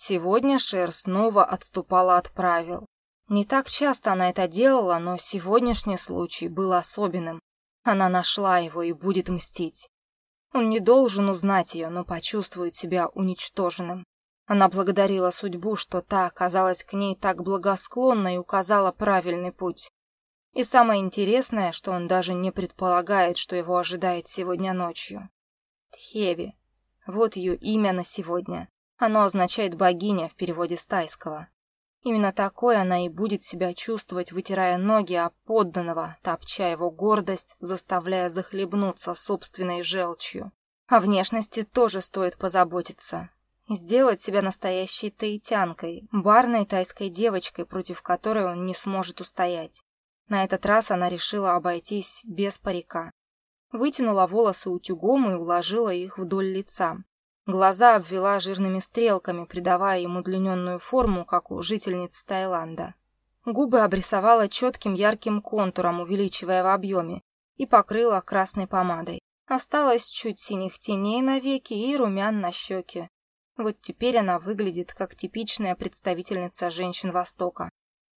Сегодня Шер снова отступала от правил. Не так часто она это делала, но сегодняшний случай был особенным. Она нашла его и будет мстить. Он не должен узнать ее, но почувствует себя уничтоженным. Она благодарила судьбу, что та оказалась к ней так благосклонна и указала правильный путь. И самое интересное, что он даже не предполагает, что его ожидает сегодня ночью. Тхеви. Вот ее имя на сегодня. Оно означает «богиня» в переводе с тайского. Именно такой она и будет себя чувствовать, вытирая ноги о подданного, топча его гордость, заставляя захлебнуться собственной желчью. О внешности тоже стоит позаботиться. Сделать себя настоящей таитянкой, барной тайской девочкой, против которой он не сможет устоять. На этот раз она решила обойтись без парика. Вытянула волосы утюгом и уложила их вдоль лица. Глаза обвела жирными стрелками, придавая ему удлиненную форму, как у жительниц Таиланда. Губы обрисовала четким ярким контуром, увеличивая в объеме, и покрыла красной помадой. Осталось чуть синих теней на веки и румян на щеке. Вот теперь она выглядит как типичная представительница женщин Востока.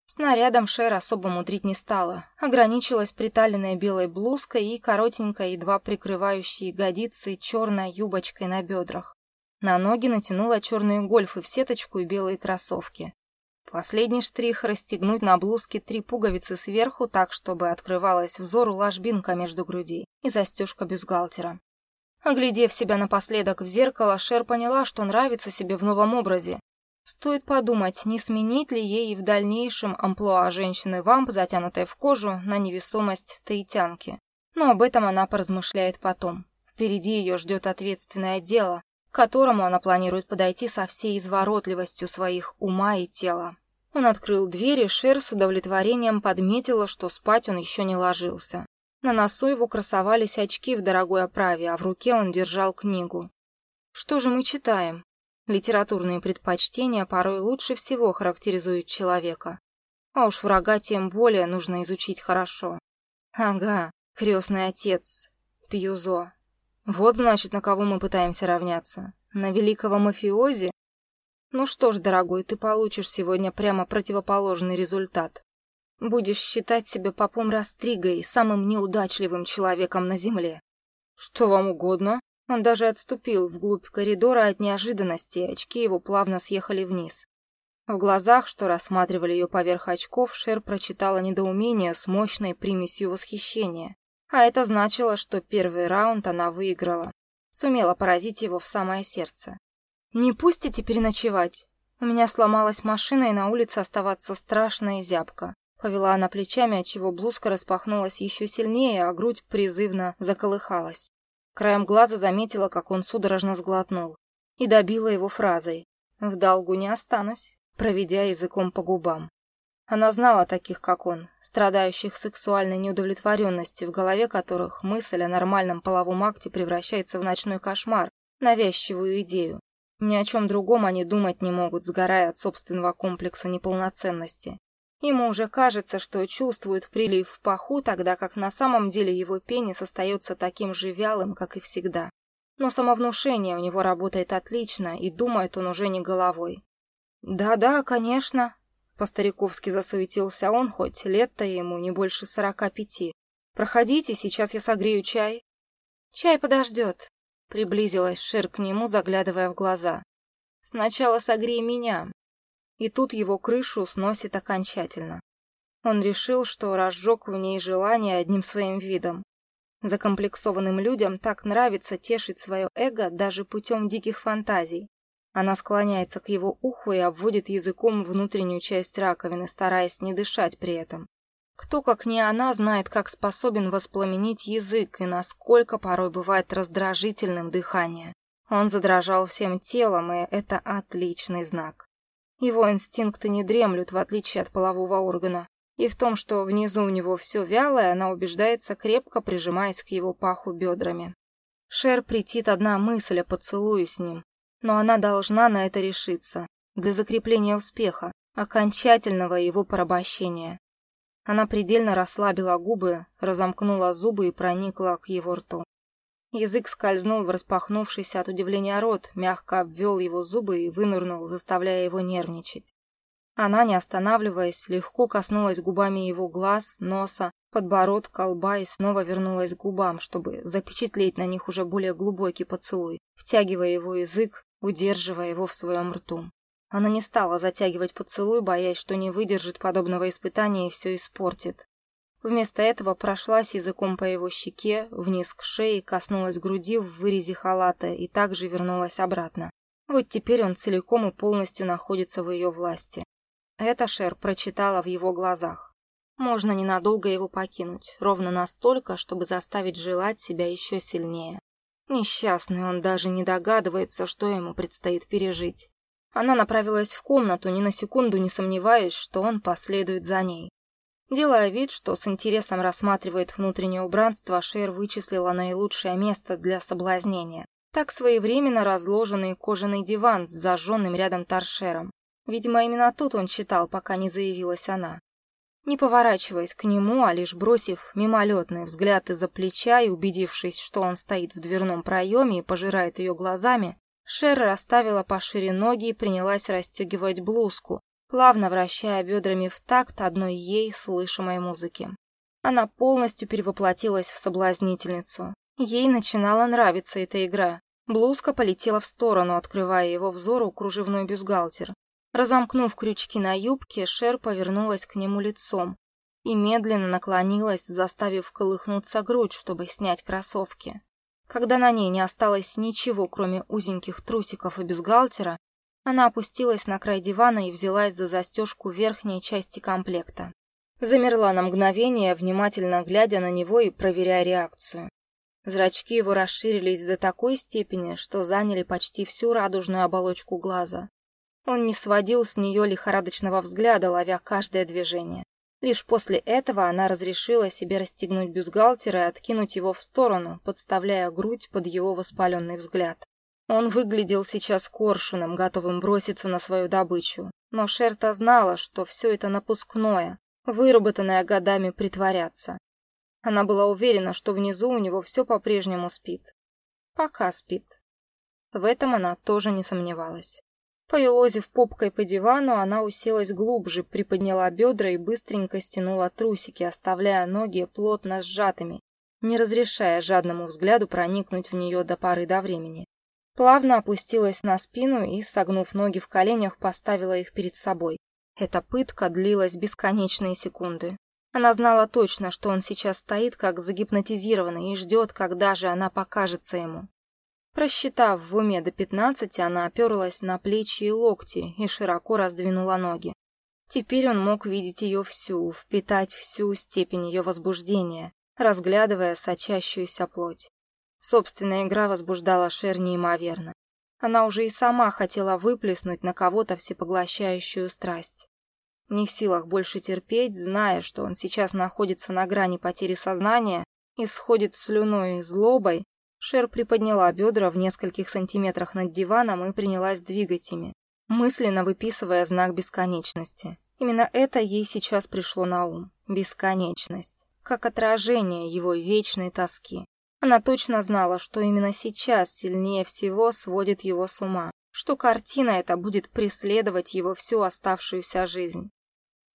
Снарядом Шер особо мудрить не стала. Ограничилась приталенной белой блузкой и коротенькой, едва прикрывающей ягодицы черной юбочкой на бедрах. На ноги натянула черные гольфы в сеточку и белые кроссовки. Последний штрих — расстегнуть на блузке три пуговицы сверху так, чтобы открывалась взору ложбинка между грудей и застежка бюстгальтера. Оглядев себя напоследок в зеркало, Шер поняла, что нравится себе в новом образе. Стоит подумать, не сменить ли ей в дальнейшем амплуа женщины-вамп, затянутой в кожу, на невесомость таитянки. Но об этом она поразмышляет потом. Впереди ее ждет ответственное дело, к которому она планирует подойти со всей изворотливостью своих ума и тела. Он открыл дверь, и Шер с удовлетворением подметила, что спать он еще не ложился. На носу его красовались очки в дорогой оправе, а в руке он держал книгу. Что же мы читаем? Литературные предпочтения порой лучше всего характеризуют человека. А уж врага тем более нужно изучить хорошо. Ага, крестный отец, Пьюзо, вот, значит, на кого мы пытаемся равняться. На великого мафиози? Ну что ж, дорогой, ты получишь сегодня прямо противоположный результат. Будешь считать себя попом Растригой, самым неудачливым человеком на земле. Что вам угодно? Он даже отступил вглубь коридора от неожиданности, очки его плавно съехали вниз. В глазах, что рассматривали ее поверх очков, Шер прочитала недоумение с мощной примесью восхищения. А это значило, что первый раунд она выиграла. Сумела поразить его в самое сердце. «Не пустите переночевать. У меня сломалась машина, и на улице оставаться страшно и зябко». Повела она плечами, отчего блузка распахнулась еще сильнее, а грудь призывно заколыхалась. Краем глаза заметила, как он судорожно сглотнул. И добила его фразой «В долгу не останусь», проведя языком по губам. Она знала таких, как он, страдающих сексуальной неудовлетворенностью, в голове которых мысль о нормальном половом акте превращается в ночной кошмар, навязчивую идею. Ни о чем другом они думать не могут, сгорая от собственного комплекса неполноценности. Ему уже кажется, что чувствует прилив в паху, тогда как на самом деле его пенис остается таким же вялым, как и всегда. Но самовнушение у него работает отлично, и думает он уже не головой. «Да-да, конечно», по-стариковски засуетился он, хоть лет-то ему не больше сорока пяти. «Проходите, сейчас я согрею чай». «Чай подождет», — приблизилась Шир к нему, заглядывая в глаза. «Сначала согрей меня». И тут его крышу сносит окончательно. Он решил, что разжег в ней желание одним своим видом. Закомплексованным людям так нравится тешить свое эго даже путем диких фантазий. Она склоняется к его уху и обводит языком внутреннюю часть раковины, стараясь не дышать при этом. Кто, как не она, знает, как способен воспламенить язык и насколько порой бывает раздражительным дыхание. Он задрожал всем телом, и это отличный знак. Его инстинкты не дремлют, в отличие от полового органа. И в том, что внизу у него все вялое, она убеждается, крепко прижимаясь к его паху бедрами. Шер претит одна мысль о поцелуе с ним, но она должна на это решиться, для закрепления успеха, окончательного его порабощения. Она предельно расслабила губы, разомкнула зубы и проникла к его рту. Язык скользнул в распахнувшийся от удивления рот, мягко обвел его зубы и вынырнул, заставляя его нервничать. Она, не останавливаясь, легко коснулась губами его глаз, носа, подбородка, лба и снова вернулась к губам, чтобы запечатлеть на них уже более глубокий поцелуй, втягивая его язык, удерживая его в своем рту. Она не стала затягивать поцелуй, боясь, что не выдержит подобного испытания и все испортит. Вместо этого прошлась языком по его щеке, вниз к шее, коснулась груди в вырезе халата и также вернулась обратно. Вот теперь он целиком и полностью находится в ее власти. Это Шер прочитала в его глазах. Можно ненадолго его покинуть, ровно настолько, чтобы заставить желать себя еще сильнее. Несчастный, он даже не догадывается, что ему предстоит пережить. Она направилась в комнату, ни на секунду не сомневаясь, что он последует за ней. Делая вид, что с интересом рассматривает внутреннее убранство, Шер вычислила наилучшее место для соблазнения. Так своевременно разложенный кожаный диван с зажженным рядом торшером. Видимо, именно тут он читал, пока не заявилась она. Не поворачиваясь к нему, а лишь бросив мимолетный взгляд из-за плеча и убедившись, что он стоит в дверном проеме и пожирает ее глазами, Шер расставила пошире ноги и принялась расстегивать блузку, плавно вращая бедрами в такт одной ей слышимой музыки. Она полностью перевоплотилась в соблазнительницу. Ей начинала нравиться эта игра. Блузка полетела в сторону, открывая его взору кружевной бюстгальтер. Разомкнув крючки на юбке, Шер повернулась к нему лицом и медленно наклонилась, заставив колыхнуться грудь, чтобы снять кроссовки. Когда на ней не осталось ничего, кроме узеньких трусиков и бюстгальтера, она опустилась на край дивана и взялась за застежку верхней части комплекта. Замерла на мгновение, внимательно глядя на него и проверяя реакцию. Зрачки его расширились до такой степени, что заняли почти всю радужную оболочку глаза. Он не сводил с нее лихорадочного взгляда, ловя каждое движение. Лишь после этого она разрешила себе расстегнуть бюстгальтер и откинуть его в сторону, подставляя грудь под его воспаленный взгляд. Он выглядел сейчас коршуном, готовым броситься на свою добычу. Но Шерта знала, что все это напускное, выработанное годами притворяться. Она была уверена, что внизу у него все по-прежнему спит. Пока спит. В этом она тоже не сомневалась. Поелозив попкой по дивану, она уселась глубже, приподняла бедра и быстренько стянула трусики, оставляя ноги плотно сжатыми, не разрешая жадному взгляду проникнуть в нее до поры до времени. Плавно опустилась на спину и, согнув ноги в коленях, поставила их перед собой. Эта пытка длилась бесконечные секунды. Она знала точно, что он сейчас стоит как загипнотизированный и ждет, когда же она покажется ему. Просчитав в уме до пятнадцати, она оперлась на плечи и локти и широко раздвинула ноги. Теперь он мог видеть ее всю, впитать всю степень ее возбуждения, разглядывая сочащуюся плоть. Собственная игра возбуждала Шер неимоверно. Она уже и сама хотела выплеснуть на кого-то всепоглощающую страсть. Не в силах больше терпеть, зная, что он сейчас находится на грани потери сознания и сходит слюной и злобой, Шер приподняла бедра в нескольких сантиметрах над диваном и принялась двигать ими, мысленно выписывая знак бесконечности. Именно это ей сейчас пришло на ум. Бесконечность. Как отражение его вечной тоски. Она точно знала, что именно сейчас сильнее всего сводит его с ума, что картина эта будет преследовать его всю оставшуюся жизнь.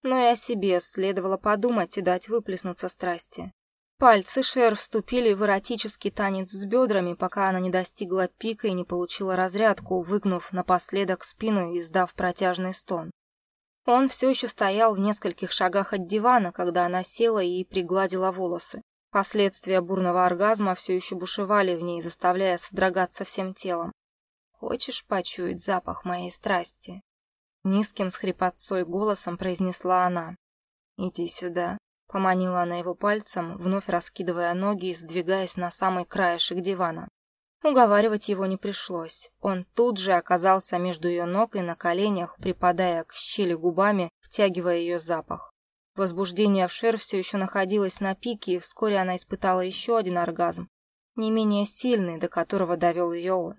Но и о себе следовало подумать и дать выплеснуться страсти. Пальцы Шер вступили в эротический танец с бедрами, пока она не достигла пика и не получила разрядку, выгнув напоследок спину и издав протяжный стон. Он все еще стоял в нескольких шагах от дивана, когда она села и пригладила волосы. Последствия бурного оргазма все еще бушевали в ней, заставляя содрогаться всем телом. «Хочешь почуять запах моей страсти?» Низким с хрипотцой голосом произнесла она. «Иди сюда», — поманила она его пальцем, вновь раскидывая ноги и сдвигаясь на самый краешек дивана. Уговаривать его не пришлось. Он тут же оказался между ее ног и на коленях, припадая к щели губами, втягивая ее запах. Возбуждение в Шер все еще находилось на пике, и вскоре она испытала еще один оргазм, не менее сильный, до которого довел ее он.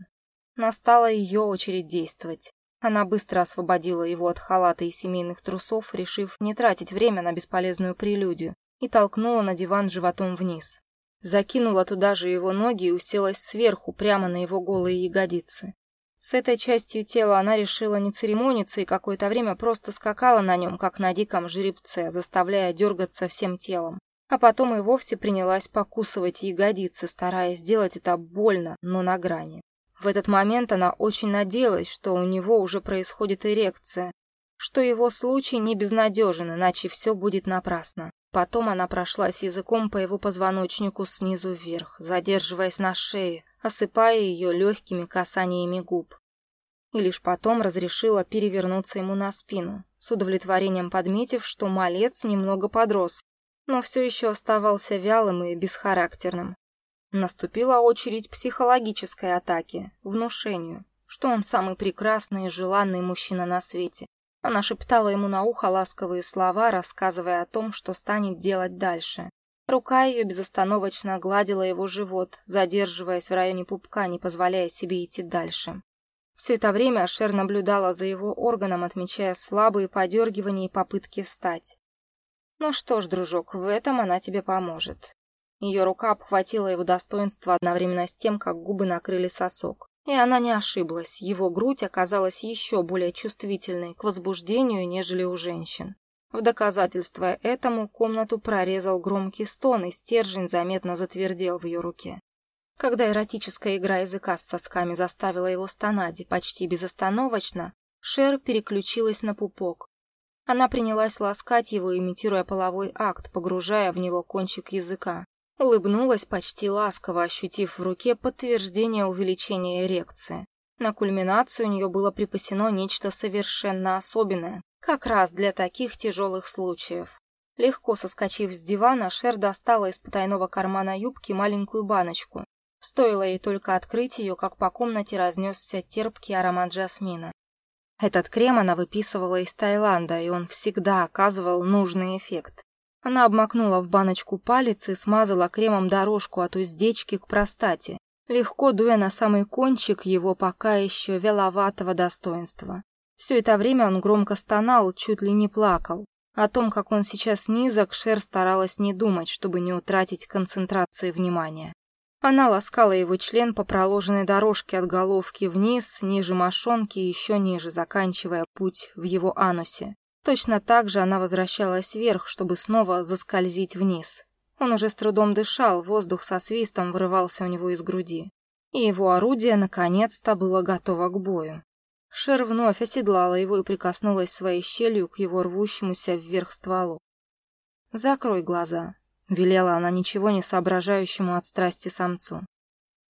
Настала ее очередь действовать. Она быстро освободила его от халата и семейных трусов, решив не тратить время на бесполезную прелюдию, и толкнула на диван животом вниз. закинула туда же его ноги и уселась сверху, прямо на его голые ягодицы. С этой частью тела она решила не церемониться и какое-то время просто скакала на нем, как на диком жеребце, заставляя дергаться всем телом. А потом и вовсе принялась покусывать ягодицы, стараясь сделать это больно, но на грани. В этот момент она очень надеялась, что у него уже происходит эрекция, что его случай не безнадежен, иначе все будет напрасно. Потом она прошлась языком по его позвоночнику снизу вверх, задерживаясь на шее, осыпая ее легкими касаниями губ. И лишь потом разрешила перевернуться ему на спину, с удовлетворением подметив, что малец немного подрос, но все еще оставался вялым и бесхарактерным. Наступила очередь психологической атаки, внушению, что он самый прекрасный и желанный мужчина на свете. Она шептала ему на ухо ласковые слова, рассказывая о том, что станет делать дальше. Рука ее безостановочно гладила его живот, задерживаясь в районе пупка, не позволяя себе идти дальше. Все это время Шер наблюдала за его органом, отмечая слабые подергивания и попытки встать. «Ну что ж, дружок, в этом она тебе поможет». Ее рука обхватила его достоинство одновременно с тем, как губы накрыли сосок. И она не ошиблась, его грудь оказалась еще более чувствительной к возбуждению, нежели у женщин. В доказательство этому комнату прорезал громкий стон, и стержень заметно затвердел в ее руке. Когда эротическая игра языка с сосками заставила его стонать почти безостановочно, Шер переключилась на пупок. Она принялась ласкать его, имитируя половой акт, погружая в него кончик языка. Улыбнулась почти ласково, ощутив в руке подтверждение увеличения эрекции. На кульминацию у нее было припасено нечто совершенно особенное, как раз для таких тяжелых случаев. Легко соскочив с дивана, Шер достала из потайного кармана юбки маленькую баночку. Стоило ей только открыть ее, как по комнате разнесся терпкий аромат жасмина. Этот крем она выписывала из Таиланда, и он всегда оказывал нужный эффект. Она обмакнула в баночку палец и смазала кремом дорожку от уздечки к простате, легко дуя на самый кончик его пока еще веловатого достоинства. Все это время он громко стонал, чуть ли не плакал. О том, как он сейчас низок, Шер старалась не думать, чтобы не утратить концентрации внимания. Она ласкала его член по проложенной дорожке от головки вниз, ниже мошонки и еще ниже, заканчивая путь в его анусе. Точно так же она возвращалась вверх, чтобы снова заскользить вниз. Он уже с трудом дышал, воздух со свистом вырывался у него из груди. И его орудие наконец-то было готово к бою. Шер вновь оседлала его и прикоснулась своей щелью к его рвущемуся вверх стволу. «Закрой глаза», — велела она ничего не соображающему от страсти самцу.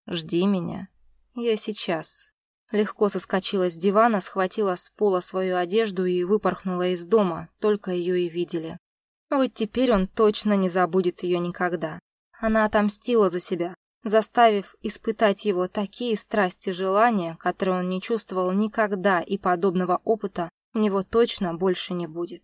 «Жди меня. Я сейчас». Легко соскочила с дивана, схватила с пола свою одежду и выпорхнула из дома, только ее и видели. Вот теперь он точно не забудет ее никогда. Она отомстила за себя, заставив испытать его такие страсти и желания, которые он не чувствовал никогда, и подобного опыта у него точно больше не будет.